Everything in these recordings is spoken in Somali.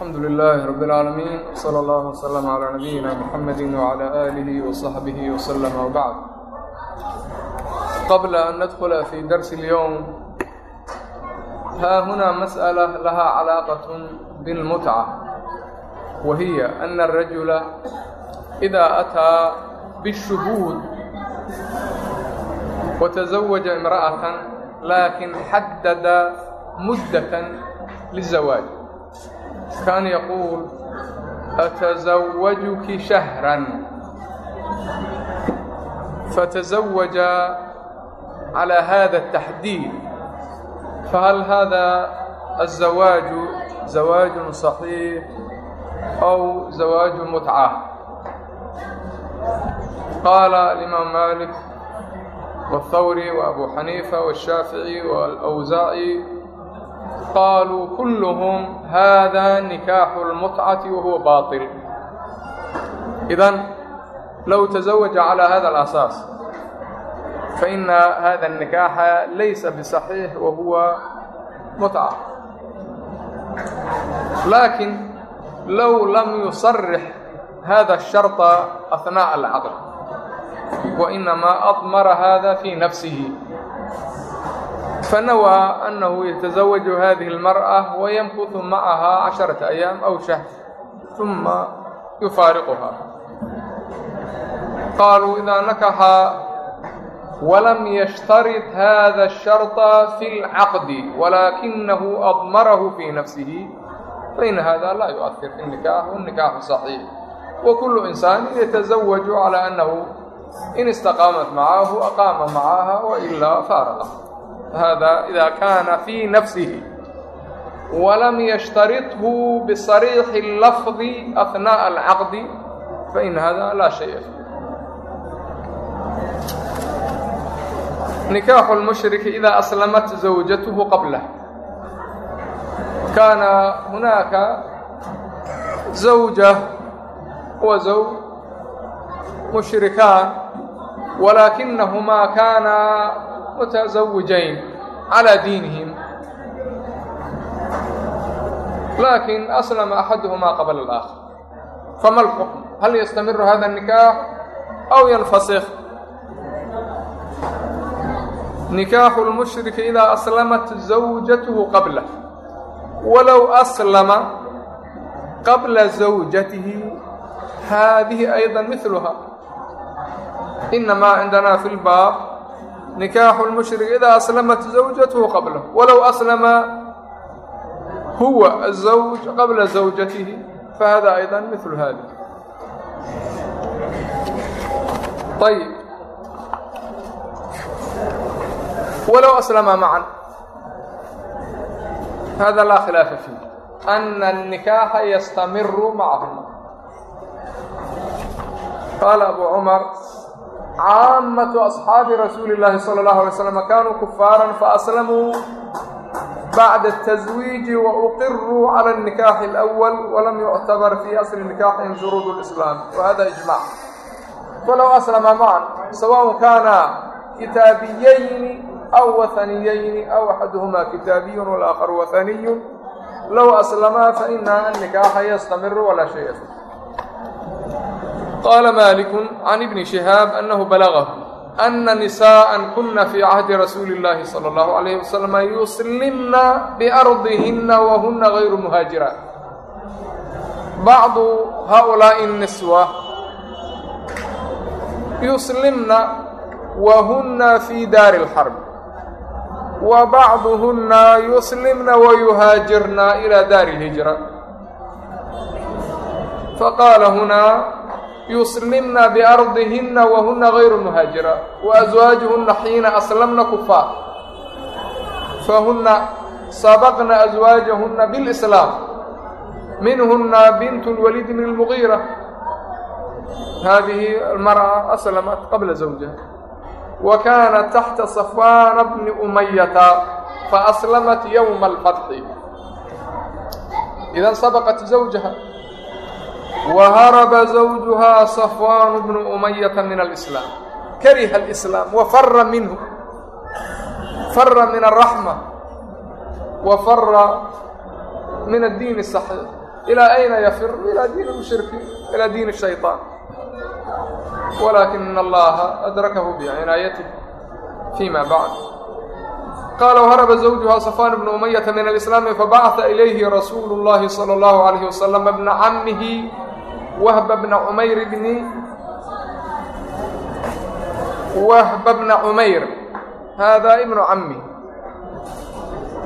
alxamdu lilaahi rab اlcaalamiin wsala allah wslama calaa nabiyina muxamadi wcala aalihi wasaxbihi wslama wbacd qabla an nadkula fi darsi اlyowm haa hunaa mas'ala lahaa calaaqaة bilmutca wa hiya ana arajula idaa ataa bishuhuud wataزawaja imra'atan laakin xaddada muddatan liلzawaaj كان يقول أتزوجك شهرا فتزوج على هذا التحديد فهل هذا الزواج زواج صحيح أو زواج متعة قال الإمام مالك والثوري وأبو حنيفة والشافعي والأوزائي قالوا كلهم هذا نكاح المتعة وهو باطل إذن لو تزوج على هذا الأساس فإن هذا النكاح ليس بصحيح وهو متعة لكن لو لم يصرح هذا الشرط أثناء العقد وإنما أضمر هذا في نفسه فنوى أنه يتزوج هذه المرأة ويمكث معها عشرة أيام أو شهر ثم يفارقها قالوا إذا نكح ولم يشترط هذا الشرط في العقد ولكنه أضمره في نفسه فإن هذا لا يؤثر في النكاح والنكاح صحيح وكل إنسان يتزوج على أنه إن hada ida kaana fii nafsihi walam yashtarithu bisariixi اlafdi ahnaaءa alcaqdi fain hada laa shaya fi nikaaxu اlmushriki ida aslamat zawjatuhu qablah kaana hunaaka zawja wa zawj mushrikaan walaakinahumaa kaana mutazawijayn وزوج مشركان ولكنهما كانا متزوجين على دينهم لكن أسلم أحدهما قبل الآخر فما الحكم هل يستمر هذا النكاح أو ينفسخ نكاح المشرك إذا أسلمت زوجته قبله ولو أسلم قبل زوجته هذه أيضا nikaaxu lmushrik idaa aslamat zawjathu qablah walow aslama huwa azawj qabla zawjatihi fahada ayda mil hada ayib walow aslama macan. Hada laa khilaafa fiih. Ana الnikaaxa yastamiru macahuma qaala abu cumar caamatu asxaabi rasuuli llaahi sala allahu alay slam kaanuu kufaaran faaslamuu bacda taswiiji wa uqiruu cala nikaxi alawal walam yuctabar fii asli nikaxihim shuruud lislaam wa hada ijmac falow aslama macan sawaءn kaana kitaabiyayni aw wahaniyayni aw axaduhuma kitaabiyun walaakharu wahaniyu low aslamaa faina an nikaaxa yastamiru walaa shay ولا شيء فيه قال مالك عن ابن شهاب أنه بلغه أن نساء كن في عهد رسول الله صلى الله عليه وسلم يسلمن بأرضهن وهن غير مهاجرات بعض هؤلاء النسوة يسلمن وهن في دار الحرب وبعضهن يسلمن ويهاجرن إلى دار الهجرة فقال هنا يسلمن بأرضهن وهن غير مهاجرة وأزواجهن حين أسلمن كفار فهن سبقن أزواجهن بالإسلام منهن بنت الوليد بن المغيرة هذه المرأة أسلمت قبل زوجها وكانت تحت صفوان بن أمية فأسلمت يوم الفتح إذا سبقت زوجها وهرب زوجها صفوان بن أمية من الإسلام كره الإسلام وفر منه فر من الرحمة وفر من الدين الصحيح ilaa ayna yafiru ilaa diini mushrikiin ilaa diini shayطaan walakin allaha adrakahu bicinaayatih fima bacd qaala وharaba zawjuha safaan bnu umayata min alislaami fabacaثa ilayhi rasuulu اllahi salى اllahu عalayh wasalam bna camihi wahba bna cumayr bni wahba bna cumayr hada ibnu cami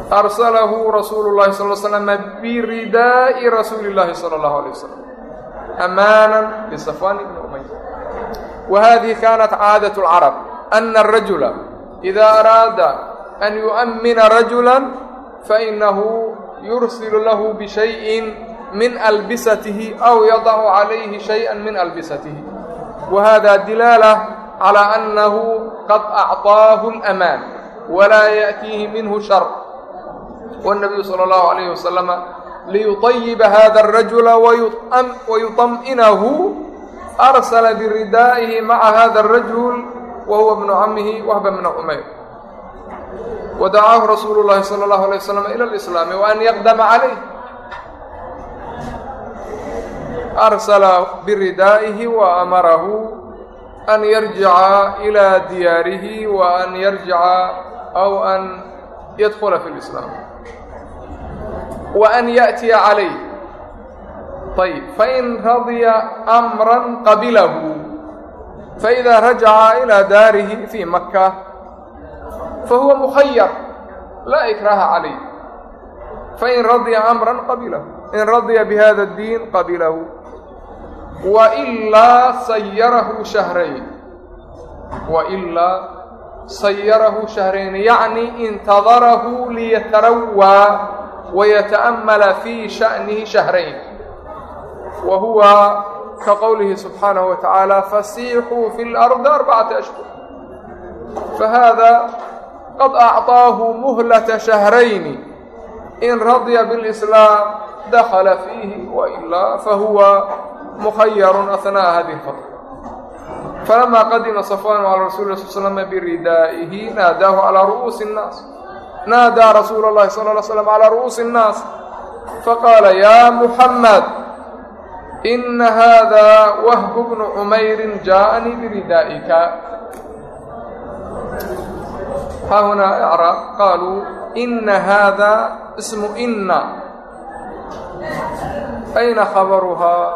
arsalahu rasuulu اllahi sal slm biridaa'i rasuuli اllahi salى اllahu عalيه wasalam amaana lisafwan bni umayr wahadihi kanat caadaة اlcarab ana الrajula إida araada an yuؤmina rajula fainahu yursilu lahu bishayءi min albisatihi aw yadacu calayhi shayئa min albisatihi wahada dilaala calى annahu qad acطaahu اlamaan walaa yaأtiihi minhu shar wالnabiyu salى اllahu عalayh wasalam liyuطayiba hada الrajula wayuطam'inahu arsala biridaa'ihi maca hada الrajul wahuwa bnu camihi wahba bna cumayr wadacaahu rasuulu اllahi salى اllahu alيه waslm ilى اlislaami waan yaqdama calayh arsala biridaa'ihi wa amarahu an yarjica ilى diyaarihi wa an yarjica aw an yadkula fi اlislaam wa an yaأtiya calayh ayb fain radya amra qabilahu faإida rajaca ilى daarihi fii maka fahuwa mukhayar laa ikraaha calayh fain radya amra qabilahu in radya bihada اddiin qabilahu wailaa sayarahu shahrayn. Wailaa sayarahu shahrayn. Yacni intadarahu liyatarawaa wayata'amala fii sha'nihi shahrayn. Wa huwa ka qowlihi subxaanahu wa tacaala fasiixuu fi اlardi arbacata ashhur. Fahada qad acطaahu muhlata shahrayni in radya biاlislaam dakhala fiihi wailaa fahuwa mukhayarun ahnaa'a hadihi lfatr falamaa qadima safwaan calaa rasuuli l sl slama biridaa'ihi naadaahu calaa ru'uusi nnaas naadaa rasuula اllahi sala ly slam calaa ru'uusi اnnaas faqaala yaa muxamed inna haadaa wahbu bnu cumayrin jaaanii biridaa'ika haa hunaa icraab qaaluu inna haadaa ismu inna ayna khabaruhaa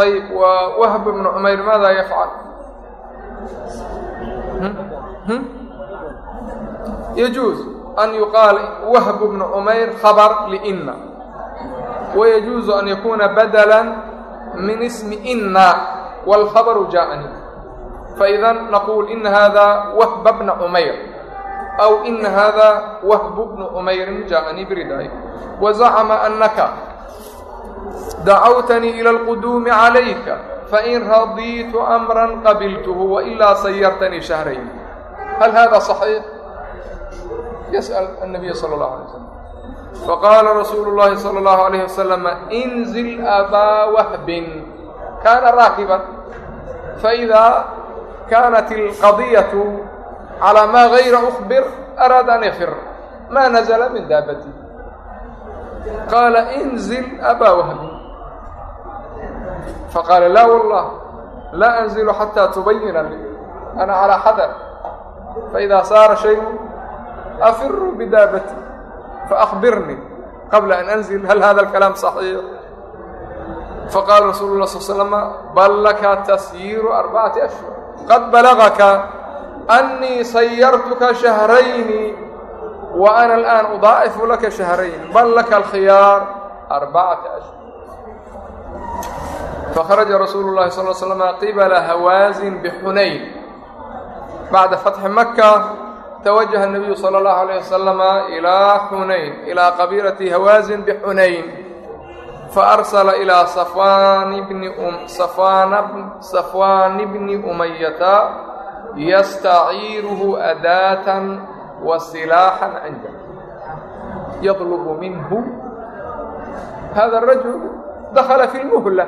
ayb waa wahb bnu cumayr maadaa yafcal? Hmm? Hmm? Yajuuz an yuqaal wahb bnu cumayr khabar lina wayajuuzu an yakuuna badala min ismi ina wاlkhabaru jaءni faidan naquul ina hada wahba bna cumayr aw ina haadaa wahbu bnu umayrin jaaanii biridaay wa zacama annaka dacawtanii ila alquduumi calayka fain radiitu amran qabiltuhu wailaa sayartanii shahrayn hal hada صaxiix yasأal الnabiy salى اllahu alay slam faqaala rasuulu اllahi salى اllahu alayh wasalam inzil abaa wahbin kaana raakiban faidaa kaanat اlqadiyatu calaa maa gayra ukbir araada an yakfir maa nazala min daabati qaala inzil abaa wahbin faqaala laa wallah laa anzilu xataa tubayina lii ana calaa xadar faidaa saara shaygu afiruu bidaabati faakbirnii qabla an anzil hal hada alkalaam saxiix faqaala rasuulu lah sal slama bal laka tasyiiru arbacati ashhur qad balagaka أني سيرتك شهرين وأنا الآن أضاعف لك شهرين بل لك الخيار أربعة أشهر فخرج رسول الله صلى الله عليه وسلم قبل هوازن بحنين بعد فتح مكة توجه النبي صلى الله عليه وسلم إلى حنين إلى قبيلة هوازن بحنين فأرسل إلى صفوان بن أم صفوان بن yastaciiruhu adaatan wa silaaxan cinda yadlubu minhu hada arajul dakhala fi lmuhla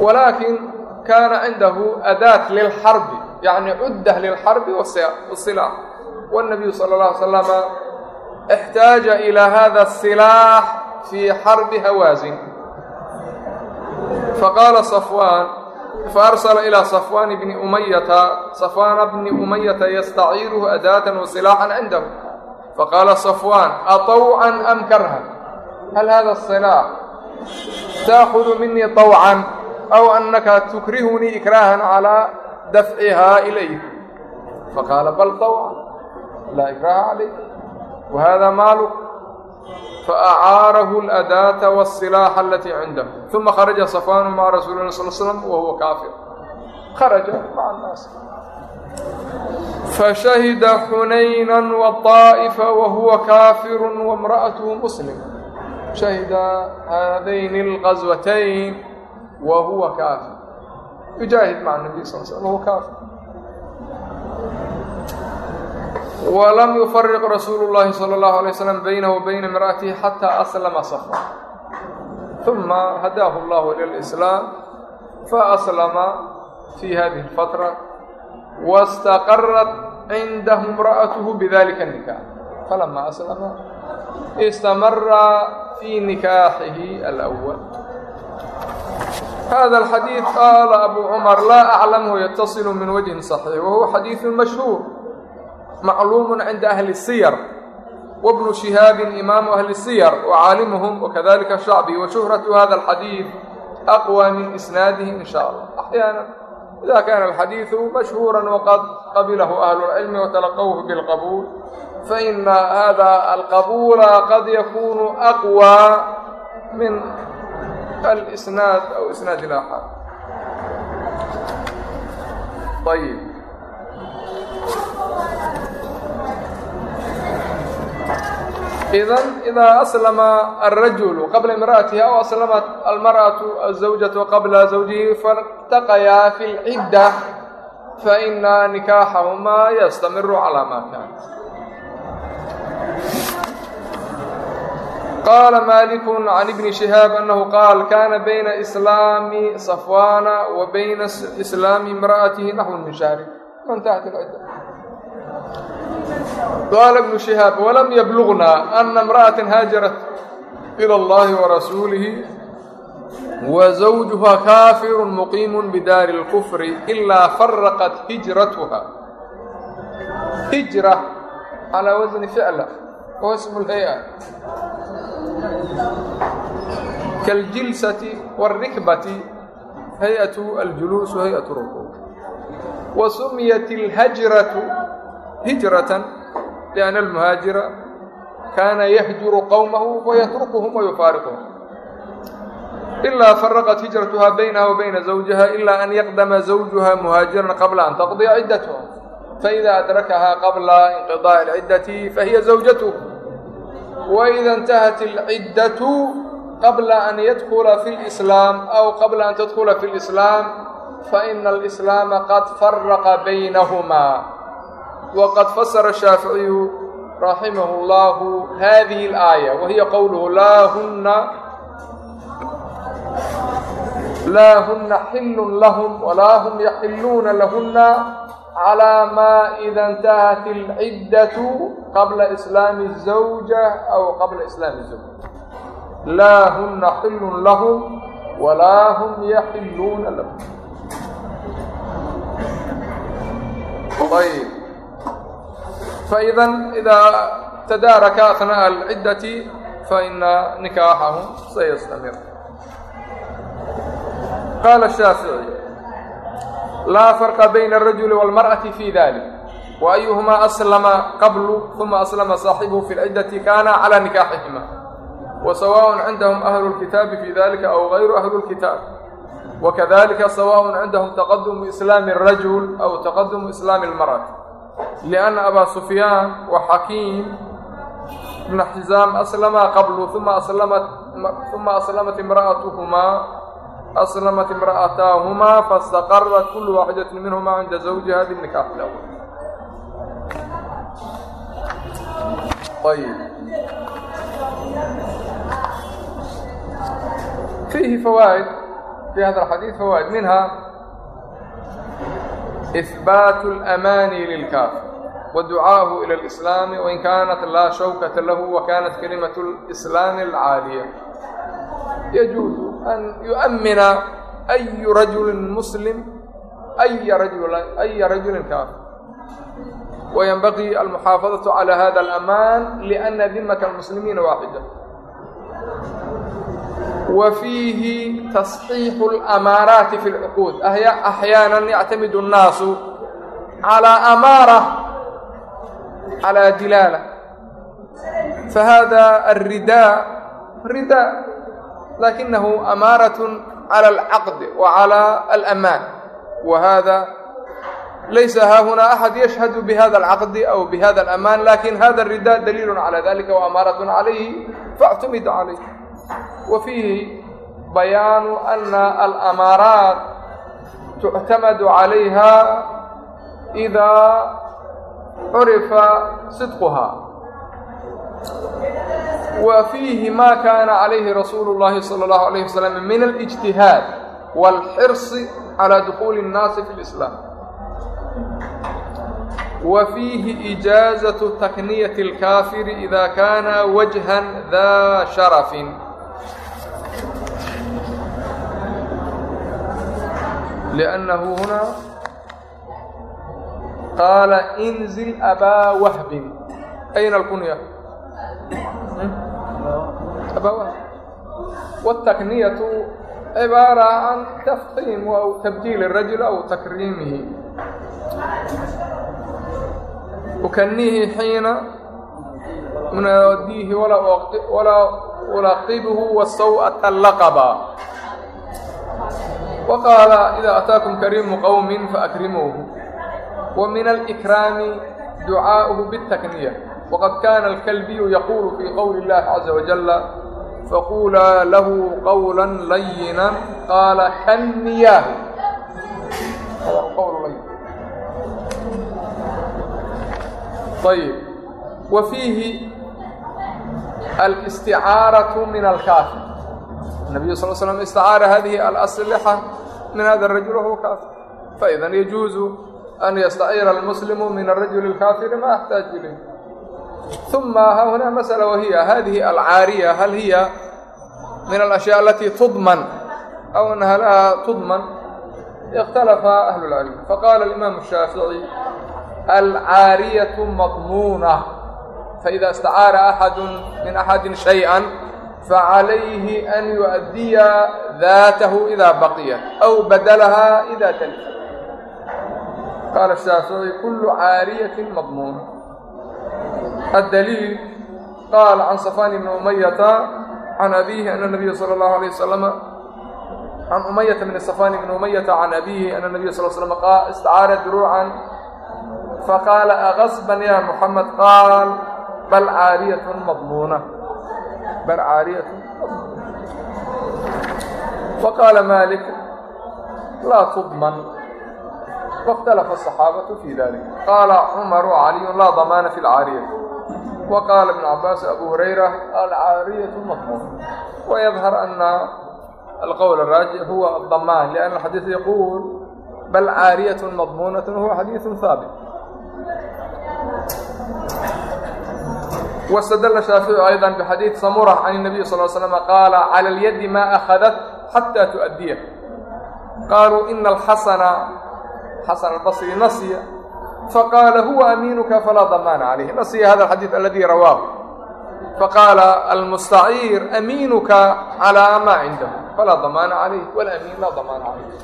walaakin kaana cindahu adaat lilxarbi yacni cuddah lilxarbi wasilaax wاnabiyu sala اlه alay slama اxtaaja ilى hada الsilaax fii xarbi hawaasin faqaala safwaan فقال صفوان فأرسل إلى صفوان بن أمية صفوان بن أمية يستعيره أداة وسلاحا عنده فقال صفوان أطوعا أم كرها هل هذا السلاح تأخذ مني طوعا أو أنك تكرهني إكراها على دفعها إليك فقال بل طوعا لا إكراه عليك وهذا مالك فأcاarhu الأdاة والصلاح اlatي cindah ثuma kharaجa صفan mعa rasuuli الlh صل sلم وhuوa kaafir kharaجa mعa الناas fashahida xunayna وطaaئfa وhuوa kaafiru وامرأaته msلm shahida haadayn الغaزوatayn وhuوa kaafir yujaahid mع النaبي صل وهuوa kaafir walam yufariq rasuulu llaahi sala allahu alay wasalam baynahu wa bayna imra'atihi xataa aslama safra uma hadaahu llahu ila lislaam fa aslama fii hadihi alfatra wastaqarat cindahu imra'atuhu bidalika nikax falama aslama istamara fii nikaaxihi alwal hada alxadiid qaala abu cumar laa aclamhu yatasilu min wajhin saxiix wahuwa xadiidu mashhuur macluumun cinda ahli siyar wabnu shihaabin imaamu ahli siyar wacaalimuhum wakadalika shacbi washuhratu hada alxadiid aqwa min isnaadihi in sha allah axyaana ida kaana alxadiidu mashhuura waqad qabilahu ahlu lcilmi watalaqawhu bilqabuul faina hada alqabuula qad yakunu aqwa min alsnaad aw isnaad ilaxaad ayib idan idaa aslama alrajulu qabla imra'atihi aw aslamat almar'atu azawjatu qabla zawjihi faاrtaqayaa fi lcidda faina nikaaxahumaa yastamiru calaa maa kaana qaala maliku can ibni shihaab anahu qaal kana bayna islaami safwana wa bayna islaami imra'atihi naxwu min shahri man taxti cidda العدة قال ابن شهاب ولم يبلغنا أن امرأة هاجرت إلى الله ورسوله وزوجها كافر مقيم بدار الكفر إلا فرقت هجرتها هجرة على وزن فعلة وهو اسم الهيئة كالجلسة والركبة هيئة الجلوس وهيئة الركوب وسميت الهجرة هجرة لأن المهاجر كان يهجر قومه ويتركهم ويفارقهم إلا فرقت هجرتها بينها وبين زوجها إلا أن يقدم زوجها مهاجرا قبل أن تقضي عدتها فإذا أدركها قبل انقضاء العدة فهي زوجته وإذا انتهت العدة قبل أن يدخل في الإسلام أو قبل أن تدخل في الإسلام فإن الإسلام قد فرق بينهما وقد فسر الشافعي رحمه الله هذه الآية وهي قوله لا هن لا هن حل لهم ولا هم يحلون لهن على ما إذا انتهت العدة قبل إسلام الزوجة أو قبل إسلام الزوجة لا هن حل لهم ولا هم يحلون لهم طيب فإذا faida idaa tadaaraka athnaaءa alciddati faina nikaaxahu sayastamir qaala shaaficiي laa farqa bayna اrajuli wاlmarأaةi fi dalik وأyهma أslma qbl ثuma أslma صaaxiبhu fi الcidة kana clى نikaaxihima وsawaء cindahm أhlu الkitaabi fi dalika أw غayru أhli الkitaab وkadalika sawaء cindahm تaqadم إسlاam الrajul أw تaqadم إسlاam الmarأaة lianna abaa sufyaan wa xakiim bna xisaam aslama qablu uma aslamat imra'atuhumaa aslamat imra'ataahumaa faistaqarat kulu waaxidatin minhumaa cinda zawjiha binikaax lawal فيه فوائد في هذا الحديث فوائد منها إثبات الأمان للكافر ودعاه إلى الإسلام وإن كانت لا شوكة له وكانت كلمة الإسلام العالية يجوز أن يؤمن أي رجل مسلم أي رجل أي رجل كافر وينبغي المحافظة على هذا الأمان لأن ذمة المسلمين واحدة wa fiihi tasxiixu alamaaraati fi lcuquud axyaanan yactamidu annaasu calaa amaara calaa dilaala fahada alridaa ridaa lakinahu amaaratun cala alcaqd wa cala alamaan wa hada laysa haahunaa axad yashhadu bihada alcaqdi aw bihada alamaan laakiin hada alridaa daliilu cala dalika wa amaaratun calayhi faactumida calayh عليه فاعتمد عليه وفيه بيان أن الأمارات تعتمد عليها إذا عرف صدقها وفيه ما كان عليه رسول الله صلى الله عليه وسلم من الاجتهاد والحرص على دخول الناس في الإسلام وفيه إجازة تكنية الكافر إذا كان وجها ذا شرف لأنه هنا قال انزل أبا وهب أين الكنية أبا وهب والتكنية عبارة عن تfخيم أو تبديل الرجل أو تكريمه تkريمه أkنiهi حيiنa ولا ولاaqبه وsوءة لqبا والسوءة اللقبا وقال إذا أتاكم كريم قوم فأكرموه ومن الإكرام دعاؤه بالتكنية وقد كان الكلبي يقول في قول الله عز وجل فقولا له قولا لينا قال كنياه هذا قول لين طيب وفيه الاستعارة من الكافر النبي صلى الله عليه وسلم استعار هذه الأسلحة من هذا الرجل وهو كافر فإذا يجوز أن يستعير المسلم من الرجل الكافر ما أحتاج إليه ثم ها هنا مسألة وهي هذه العارية هل هي من الأشياء التي تضمن أو أنها لا تضمن اختلف أهل العلم فقال الإمام الشافعي العارية مضمونة فإذا استعار أحد من أحد شيئا فعليه أن يؤدي ذاته إذا بقي أو بدلها إذا تلف قال الشافعي كل عارية مضمونة الدليل قال عن صفان بن أمية عن أبيه أن النبي صلى الله عليه وسلم عن أمية من الصفان بن أمية عن أبيه أن النبي صلى الله عليه وسلم قال استعار دروعا فقال أغصبا يا محمد قال بل عارية مضمونة بل عارية فقال مالك لا تضمن واختلف الصحابة في ذلك قال عمر علي لا ضمان في العارية وقال ابن عباس أبو هريرة العاaلية مضمون ويظهر أن القول الراجع هو الضمان لأن الحديث يقول بل عارية مضمونة هو حديث ثابت واستدل الشافعي أيضا بحديث سمرة عن النبي صلى الله عليه وسلم قال على اليد ما أخذت حتى تؤديه قالوا إن الحسن حسن البصري نسي فقال هو أمينك فلا ضمان عليه نسي هذا الحديث الذي رواه فقال المستعير أمينك على ما عنده فلا ضمان عليه والأمين لا ضمان عليه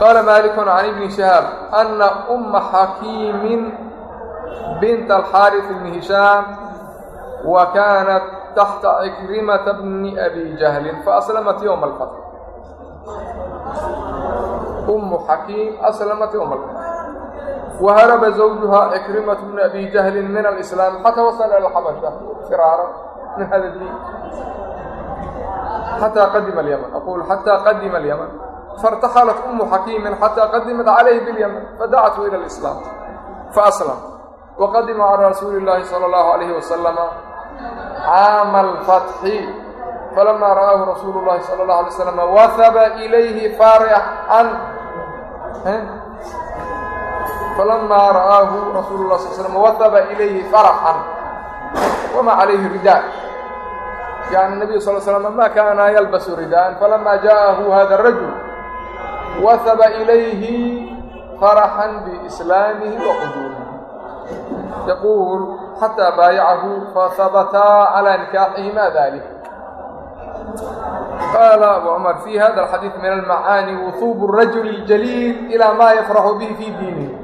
قال مالك عن ابن شهاب أن أم حكيم بنت الحارث بن هشام وكانت تحت عكرمة بن أبي جهل فأسلمت يوم الفتح أم حكيم أسلمت يوم الفتح وهرب زوجها عكرمة بن أبي جهل من الإسلام حتى وصل إلى الحبشة فرارا من هذا الدين حتى قدم اليمن أقول حتى قدم اليمن فارتحلت أم حكيم حتى قدمت عليه باليمن فدعته إلى الإسلام فأسلم waqadima calaa rasuuli illaahi sala allahu calayhi wasalama caama alfatxi falamaa ra'aahu rasuulu llahi sala allahu alay wasalama wahaba ilayhi farixan falamaa ra'aahu rasuulu lah sal slm wahaba ilayhi faraxan wamaa calayhi ridaa yani nabiyu sal slm ma kaana yalbasu ridaan falamaa jaءahu hada arajul wahaba ilayhi faraxan biislaamihi wa فرحا بإسلامه وقدومه يقول حتى بايعه فثبتا على نكاحهما ذلك قال أبو عمر في هذا الحديث من المعاني وثوب الرجل الجليل إلى ما يفرح به في دينه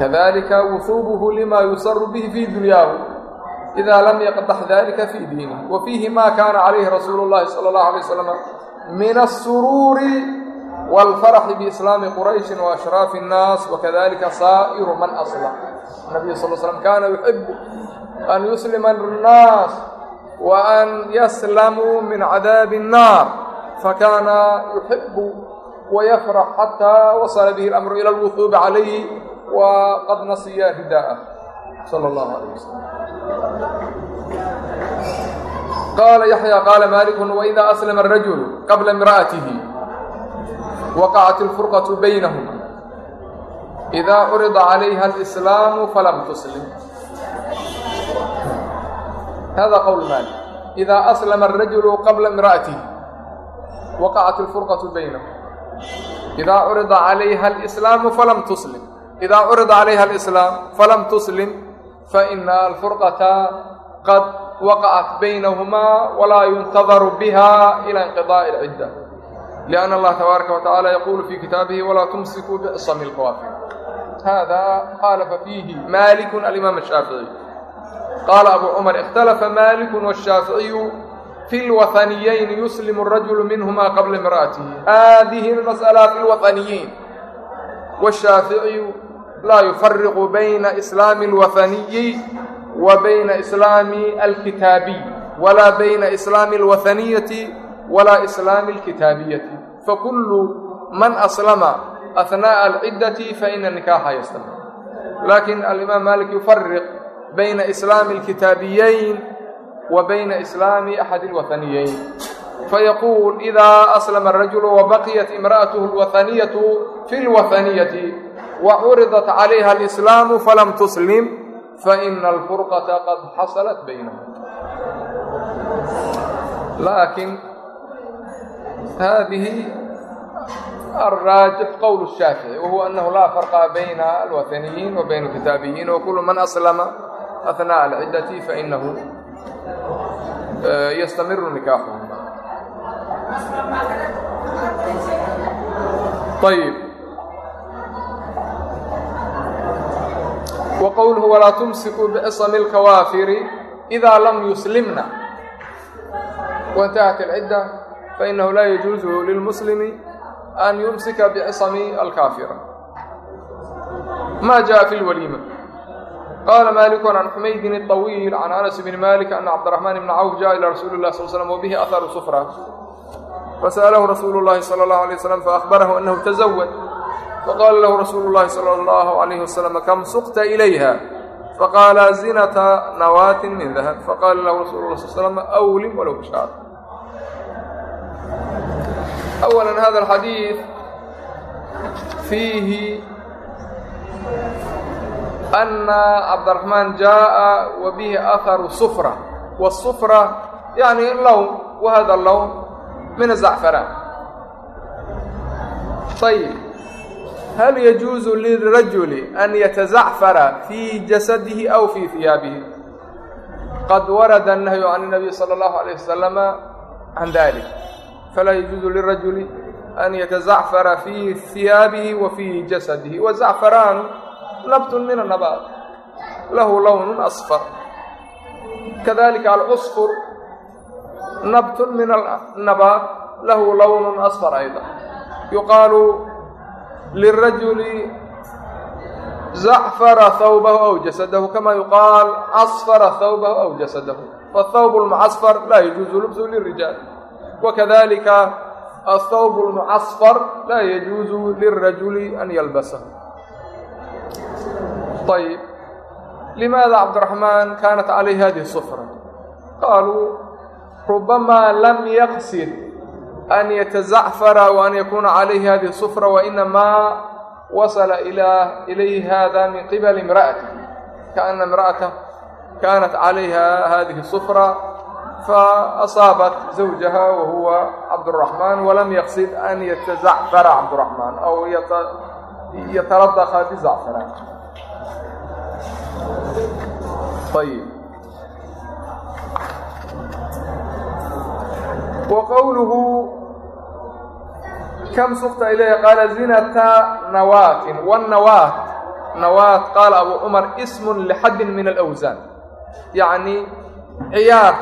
كذلك وثوبه لما يسر به في دنياه إذا لم يقدح ذلك في دينه وفيه ما كان عليه رسول الله صلى الله عليه وسلم من السرور والفرح بإسلام قريش وأشراف الناس وكذلك صائر من أسلم النبي صلى الله عليه وسلم كان يحب أن يسلم الناس وأن يسلموا من عذاب النار فكان يحب ويفرح حتى وصل به الأمر إلى الوثوب عليه وقد نسي رداءه صلى الله عليه وسلم قال يحيى قال مالك وإذا أسلم الرجل قبل امرأته waqacat ilfurqatu baynahuma idaa curida calayha alislaamu falam tuslim hada qowl maali idaa aslama arajulu qabla imra'atihi waqacat ilfurqatu baynahum idaa curida calayha alislaamu falam tuslim idaa curida calayha alislaam falam tuslim faina alfurqata qad waqacat baynahumaa walaa yuntadaru biha ila inqidaai alcidda لأن الله تبارك وتعالى يقول في كتابه ولا تمسكوا بعصم القوافل هذا خالف فيه مالك الإمام الشافعي قال أبو عمر اختلف مالك والشافعي في الوثنيين يسلم الرجل منهما قبل امرأته هذه المسألة في الوثنيين والشافعي لا يفرق بين إسلام الوثني وبين إسلام الكتابي ولا بين إسلام الوثنية ولا إسلام الكتابية فكل من أسلم أثناء العدة فإن النكاح يستمر لكن الإمام مالك يفرق بين إسلام الكتابيين وبين إسلام أحد الوثنيين فيقول إذا أسلم الرجل وبقيت امرأته الوثنية في الوثنية وعرضت عليها الإسلام فلم تسلم فإن الفرقة قد حصلت بينهم لكن هذه الراجح قول الشافعي وهو أنه لا فرق بين الوثنيين وبين الكتابيين وكل من أسلم أثناء العدة فإنه يستمر نكاحهم طيب وقوله ولا تمسكوا بعصم الكوافر إذا لم يسلمنا وانتهت العدة فإنه لا يجوز للمسلم أن يمسك بعصم الكافرة ما جاء في الوليمة قال مالك عن حميد الطويل عن أنس بن مالك أن عبد الرحمن بن عوف جاء إلى رسول الله صلى الله عليه وسلم وبه أثر صفرة فسأله رسول الله صلى الله عليه وسلم فأخبره أنه تزوج فقال له رسول الله صلى الله عليه وسلم كم سقت إليها فقال زنة نواة من ذهب فقال له رسول الله صلى الله أولا هذا الحديث فيه أن عبد الرحمن جاء وبه أثر صفرة والصفرة يعني اللون وهذا اللون من الزعفران طيب هل يجوز للرجل أن يتزعفر في جسده أو في ثيابه قد ورد النهي عن النبي صلى الله عليه وسلم عن ذلك falaa yajuuzu lirajuli an yatazacfara fii hiyaabihi wa fii jasadihi wazacfaraanu nabtun min anabaad lahu lownun asfar kadalika alcusfur nabtun min anabaad lahu lownun asfar ayda yuqaalu lirajuli zacfara hawbahu aw jasadahu kama yuqaal asfara hawbahu aw jasadahu fathawb lmucasfar laa yajuuzu lubsu lirijaal wakadalika athawb اlmucasfar laa yajuuzu lirajuli an yalbasahu ayb limaada cabdiraxmaan kaanat calayhi hadihi sufra qaaluu rubamaa lam yaqsid an yatazacfara wa an yakuuna calayhi hadihi sufra wainamaa wasala ilayhi hada min qibali imra'ati kaana imra'ata kaanat calayha hadihi sufra فأصابت زوجها وهو عبد الرحمن ولم يقصد أن يتزعفر عبد الرحمن أو يترضخ بزعفران طيب وقوله كم سقت إليه قال زنة نواة والنواة نواة قال أبو عمر اسم لحد من الأوزان يعني عيار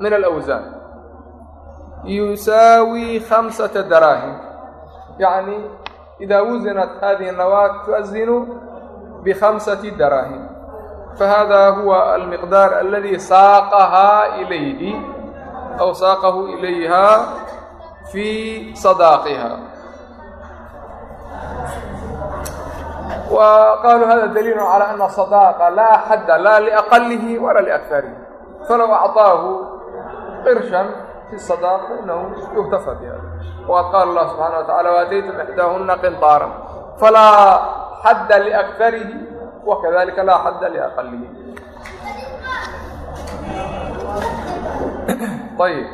من الأوزان يساوي خمسة دراهم يعني إذا وزنت هذه النواة تؤذن بخمسة دراهم فهذا هو المقدار الذي ساقها إليه أو ساقه إليها في صداقها وقالوا هذا دليل على أن الصداقة لا حد لا لأقله ولا لأكثره فلو أعطاه قرشا في الصداق فإنه يغتفى بهذا وقد قال الله سبحانه وتعالى وآتيتم إحداهن قنطارا فلا حد لأكثره وكذلك لا حد لأقله طيب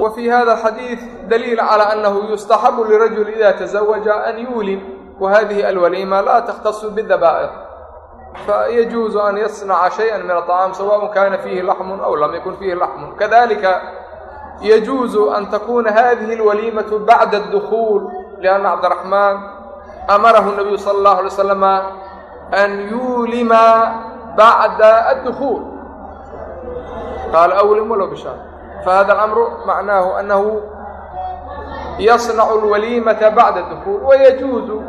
وفي هذا الحديث دليل على أنه يستحب لرجل إذا تزوج أن يولم وهذه الوليمة لا تختص بالذبائح فيجوز أن يصنع شيئا من الطعام سواء كان فيه لحم أو لم يكن فيه لحم كذلك يجوز أن تكون هذه الوليمة بعد الدخول لأن عبد الرحمن أمره النبي صلى الله عليه وسلم أن يولم بعد الدخول قال أولم ولو بشهر فهذا الأمر معناه أنه يصنع الوليمة بعد الدخول ويجوز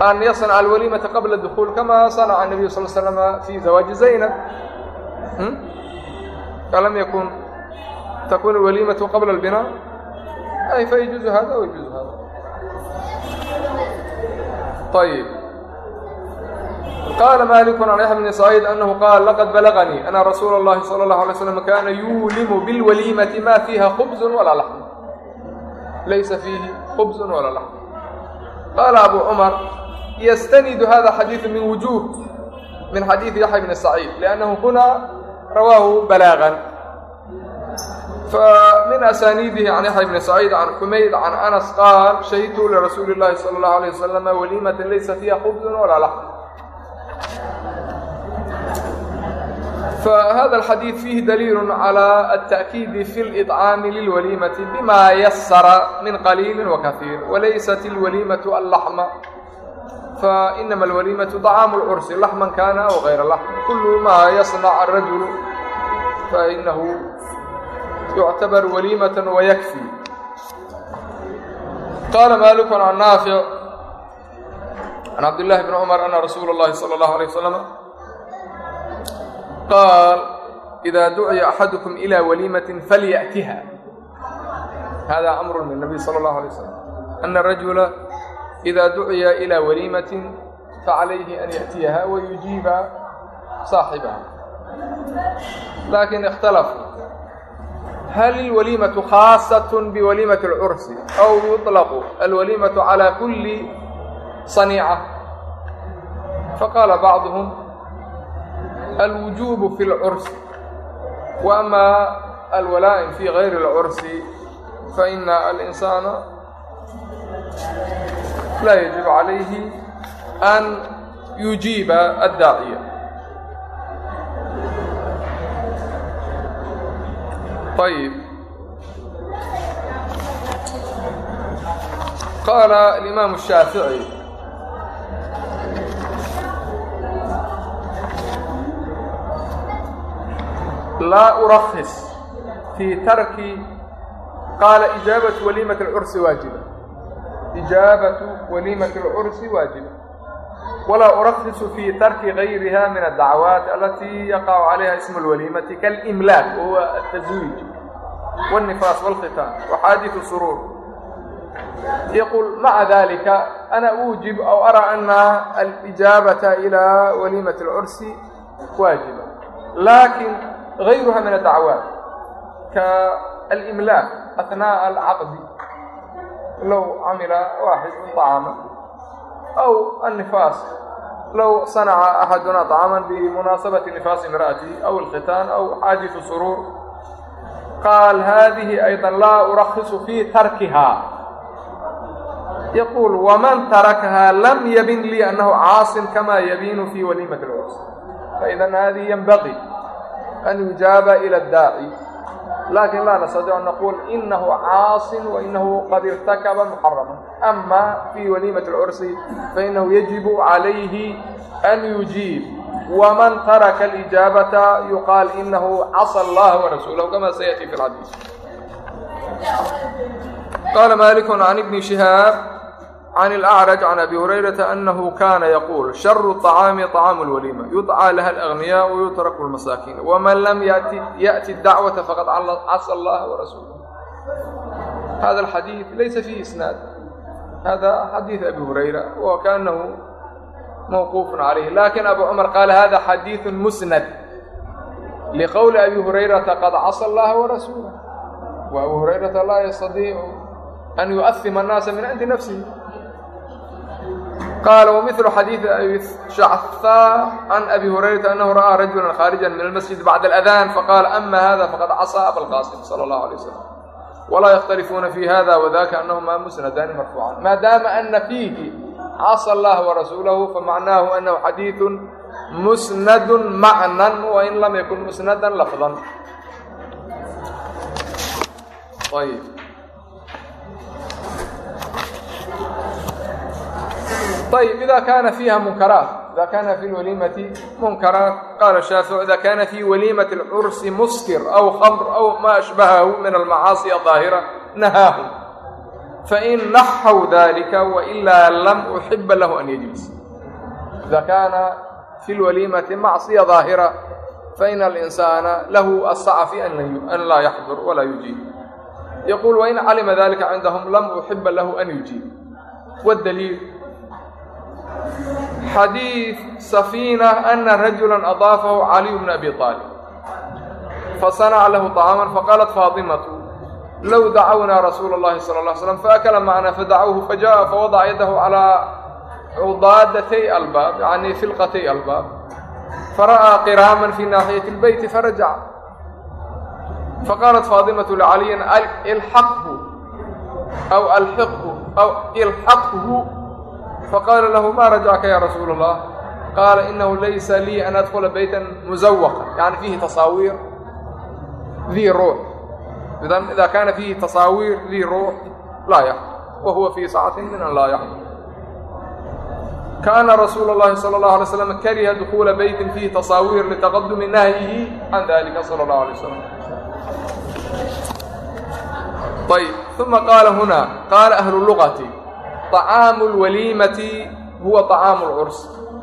an yaصنca alwalimata qabla dukuul kama صanaca الnabiyu sal slama fi zawaaji zaynab alam yakun takun alwalimatu qabla اlbinaa ay fayajuuzu hada o yajuuzu hada ayb qaala maliku can yaxya bni saciid anahu qaal laqad balaganii ana rasuula اllahi salى اllahu alay slam kana yuulimu biاlwalimati ma fiiha khubz walaa laxm laysa fiihi khubz walaa laxm qaala abu cmar ystnd hada xadiiث min wujuh min xadiiث yaxya bn saciid lأnnahu huna rawaahu balaaغan min asaniidihi can yaxya bn saciid can xumayd can anas qaal shahidtu lirasuuli اlahi salى اlahu alيه wasalam waliimata laysa fiiha khubd walaa laxm fahada اxadiiث fiihi daliil calى aلتaأkiidi fi اlإطcaami lilwaliimati bima yasara min qaliili وakaiir walaysat اlwaliimaةu allaxma اللحم فإنما الوليمة طعام العرس لحما كان أو غير لحم كل ما يصنع الرجل فإنه يعتبر وليمة ويكفي قال مالك عن نافع عن عبد الله بن عمر أن رسول الله صلى الله عليه وسلم قال إذا دعي أحدكم إلى وليمة فليأتها هذا أمر من النبي صلى الله عليه وسلم أن الرجل إذا دعي إلى وليمة فعليه أن يأتيها ويجيب صاحبها لكن اختلفوا هل الوليمة خاصة بوليمة العرس أو يطلق الوليمة على كل صنيعة فقال بعضهم الوجوب في العرس وأما الولائم في غير العرس فإن الإنسان لا laa yajibu calayhi an yujiiba addaaciya ayb qaala alimaam shaafici laa urahis fii tarki qaala ijaabat waliimat alcursi waajiba وليمة العرس واجبة ولا أرخص في ترك غيرها من الدعوات التي يقع عليها اسم الوليمة كالإملاك وهو التزويج والنفاس والختان وحادث السرور يقول مع ذلك أنا أوجب أو أرى أن الإجابة إلى وليمة العرس واجبة لكن غيرها من الدعوات كالإملاك أثناء العقد لو عمل low camila waaxidun طacaama aw annifaas low sanaca axaduna طacaman bimunaasabati nifaasi imra'ati aw alkhitaan aw xaadisu suruur qaal haadihi aydan laa urakhisu fii tarkihaa yaquul waman tarakahaa lam yabin lii annahu caasin kamaa yabiinu fii waliimati اlcurs faidan haadihi yanbaqi an yujaaba ila addaaci نستطيع أن نقول إنه عاص وإنه قد ارتكب محرما أما في وليمة العرس فإنه يجب عليه أن يجيب ومن ترك الإجابة يقال إنه عصى الله ورسوله كما سيأتي في الحديث قال مالك عن ابن شهاب عن الأعرج عن أبي هريرة أنه كان يقول شر الطعام طعام الوليمة يدعى لها الأغنياء ويترك المساكين ومن لم يأتي, يأتي الدعوة فقد عصى الله ورسوله هذا الحديث ليس فيه إسناد هذا حديث أبي هريرة وكأنه موقوف عليه لكن أبو عمر قال هذا حديث مسند لقول أبي هريرة قد عصى الله ورسوله وأبو هريرة لا يستطيع أن يؤثم الناس من عند نفسه قال ومثل حديث أبي شعثاء عن أبي هريرة أنه رأى رجلا خارجا من المسجد بعد الأذان فقال أما هذا فقد عصى أبا القاسم صلى الله عليه وسلم ولا يختلفون في هذا وذاك أنهما مسندان مرفوعان ما دام أن فيه عصى الله ورسوله فمعناه أنه حديث مسند معنى وإن لم يكن مسندا لفظا طيب طيب إذا كان فيها منكرات إذا كان في الوليمة منكرات قال الشافعي إذا كان في وليمة العرس مسكر أو خمر أو ما أشبهه من المعاصي الظاهرة نهاهم فإن نحوا ذلك وإلا لم أحب له أن يجلس إذا كان في الوليمة معصية ظاهرة فإن الإنسان له السعة في أن لا يحضر ولا يجيب يقول وإن علم ذلك عندهم لم أحب له أن يجيب والدليل حديث xadiid safiina ana rajula adaafahu caliyu bn abi aalib fasanaca lahu طacaama faqaalat faatimatu low dacawnaa rasuula اllahi sala اl slam faakala macnaa fadacawhu fajaءa fawadaca yadahu calaa cudaadatay albaab yani filqatay albaab. Fara'aa qiraaman fi naaxiyati اlbeyti farajac faqaalat faatimatu lcaliyin ilxaqhu aw alxiqhu aw ilxaqhu faqaala lahu ma rajacka ya rasuul الlah qaala inahu laysa lii an adkula bayta muzawaqa yani fiihi tasaawiir dii ruux idan idaa kaana fiihi tasaawiir dii ruux laa yax wa huwa fii saacatin min an laa yaxm kaana rasuul اllahi salى اlahu alay slam kariha dukuula beytin fiihi tasaawiir litaqadumi nahyihi can dalika salى اlahu alay slam ayb uma قال huna qaala ahlu lugati طacaamu اlwaliimati huwa طacaamu اlcurs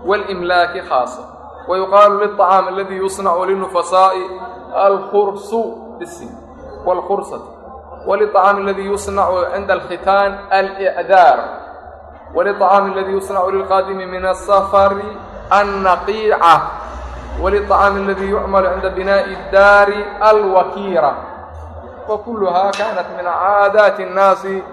wاlimlaaki khaasa wayuqaalu liلطacaam aladii yusnacu linufasaa'i alkursu bisi wاlkursati wliطacaami aladii yusnacu cinda alkhitaan alcdaar waliطacaami aladii yusnacu lilqaadimi min asafari annaqiica waliطacaami aladii yucmalu cinda binaaءi اdaari alwakiira wa kuluhaa kaanat min caadaati الnaasi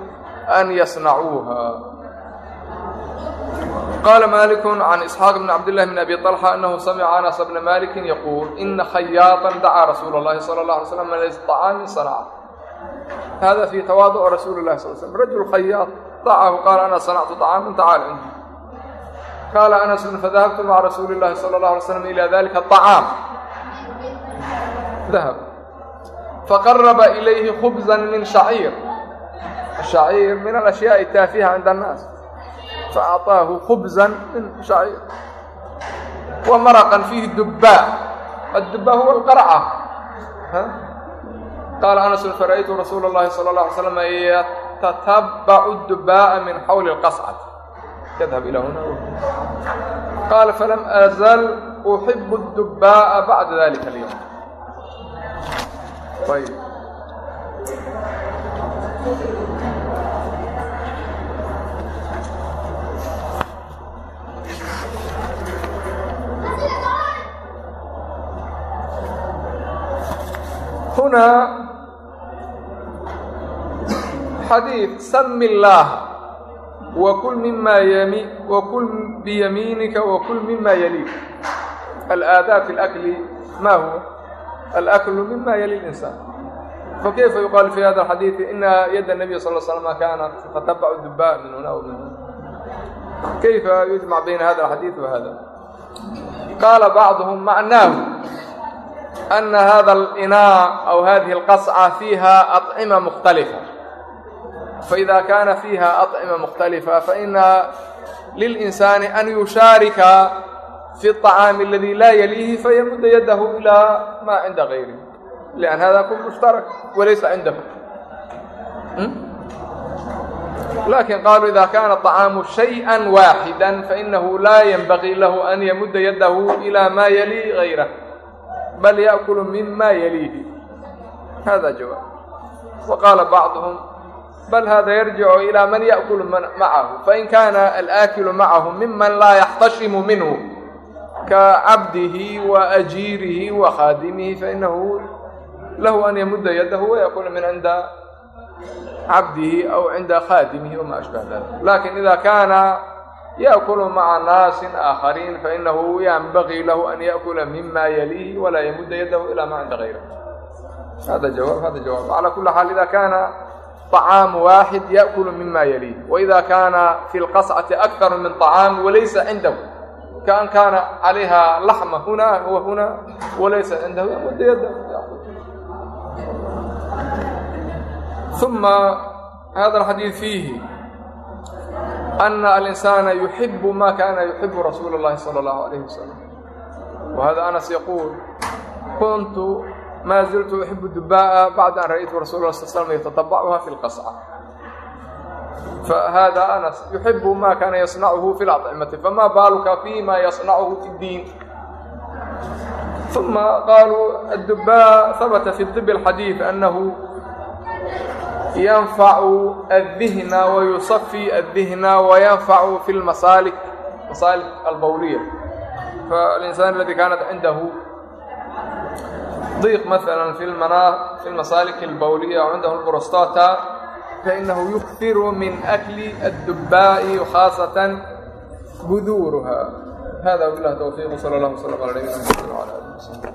قال مالك عن إسحاق بن عبد الله بن أبي طلحة أنه سمع أنس بن مالك يقول إن خياطا دعا رسول الله صلى الله عليه وسلم من طعام صنعه هذا في تواضع رسول الله صلى الله عليه وسلم رجل خياط دعاه قال أنا صنعت طعاما تعال عندي قال أنس فذهبت مع رسول الله صلى الله عليه وسلم إلى ذلك الطعام ذهب فقرب إليه خبزا شhacيir min الأشhyaaء الtaaفiha cinda الناas فaأعطaahu khubزa min شhacيir ومرقا فيhi dubا الdubا huوa الqarca qاala أنس فرأيtu رasuul الlahi صلى الله علي sلم yتتبع الdubاء min xawل الqصcة yذhب ilى huna qaala falam أzl أحib الdubاء baعda ذalika اليوم. ayb hunaa xadiid sami illaah wakul mima ymi wakul biyamiinika wakul mima yaliik alaadaab fi lakli ma huwa alaklu mima yali linsaan fakayfa yuqaalu fi hada alxadiidi ina yadda nabiy sal l slama kaanat tatabacu dubaa min huna w min huna kayfa yujmac bayna hada alxadiid wa hada qaala bacduhum macnaahu ana hada اlinaa aw hadihi اlqasca fiiha aطcima mukhtalifa faإida kana fiiha aطcima mukhtalifa faina lilإnsaani an yushaarika fi الطacaami aladi laa yaliihi fayamudda yadahu ilaa ma cinda gayrihi lian hada kun mushtarak walaysa cindahu lakin qaluu ida kana الطacaamu shayئa waaxida fainahu laa ynbagii lahu an yamudda yadahu ilى ma yalii gayrah bal yaأkulu mima yaliihi hada jawaab waqaala bacduhm bal hada yarjicu ilى man yaأkulu macahu fain kana alaakilu macahu miman laa yaxtashimu minhu kacabdihi وaأjiirihi وakhadimihi fainahu lahu an yamudda yadahu wayakula min cinda cabdihi aw cinda khadimihi wma ashbaه dalik lakin ida kana yaأkulu maca naasi aakhariin fainahu yanbagii lahu an yaأkula mima yaliihi walaa yamudda yadahu ilى ma cinda gayrih hada jawaab hada jawaab calى kuli xaal ida kana طعاam waaxid yaأkul mima yaliih وإida kana fi اlqascati أkثar min طعاam walaysa cindahu kaan kana calayha laxma huna wa huna walaysa cindahu yamudda yadahu ثuma hada الxadiiث fiihi ana alinsaana yuxibu ma kaana yuxibu rasuulu اllahi salى اllahu alayh wasalam wahada anas yaquul kuntu maa ziltu uxibu dubaa'a bacda an ra'ytu rasul sl slm yatatabacuha fi lqasca fahada anas yuxibu ma kaana yasnachu fi lacimati fama baaluka fima yasnachu fi diin uma qaaluu addubaa habata fi dib اlxadiid anahu yanfacu aلdihna wayusafi aلdihna wayanfacu fi اlmasaalik masaalik albawliya. Faاlinsaan aladi kaanat cindahu diq maala fi lmasaalik اlbawliya o cindahu lburostota fainahu yukhiru min akli aلdubbaa'i khaasatan buduuruha hada wabilah towfiiq sala اllah wslm ala nabina mxamad wala alih wsabi